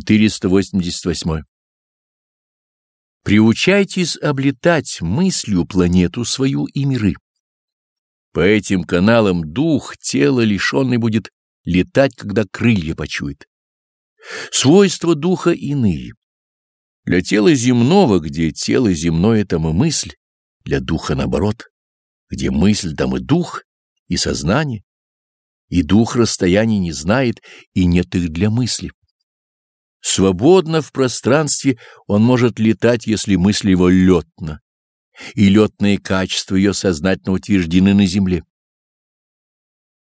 488. Приучайтесь облетать мыслью планету свою и миры. По этим каналам дух, тело лишенный будет летать, когда крылья почует. Свойства духа иные. Для тела земного, где тело земное, там и мысль, для духа наоборот, где мысль, там и дух, и сознание, и дух расстояний не знает, и нет их для мысли. Свободно в пространстве он может летать, если мысль его летна, и летные качества ее сознательно утверждены на земле.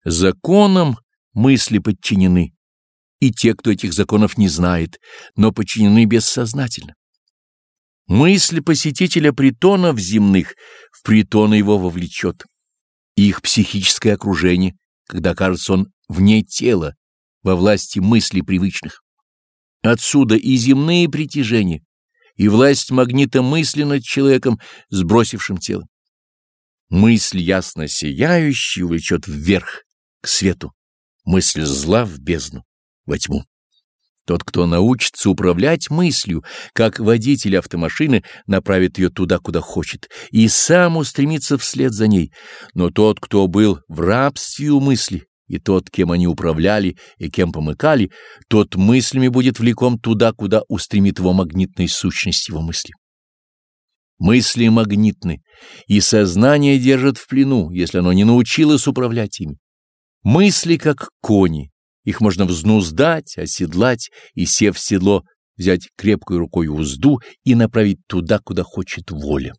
Законам мысли подчинены, и те, кто этих законов не знает, но подчинены бессознательно. Мысль посетителя притонов земных в притоны его вовлечет. Их психическое окружение, когда кажется он вне тела, во власти мыслей привычных. Отсюда и земные притяжения, и власть магнита мысли над человеком, сбросившим тело. Мысль ясно сияющая влечет вверх, к свету, мысль зла в бездну, во тьму. Тот, кто научится управлять мыслью, как водитель автомашины направит ее туда, куда хочет, и сам устремится вслед за ней. Но тот, кто был в рабстве у мысли, и тот, кем они управляли и кем помыкали, тот мыслями будет влеком туда, куда устремит его магнитная сущность его мысли. Мысли магнитны, и сознание держит в плену, если оно не научилось управлять ими. Мысли как кони, их можно взнуздать, оседлать и, сев в седло, взять крепкой рукой узду и направить туда, куда хочет воля.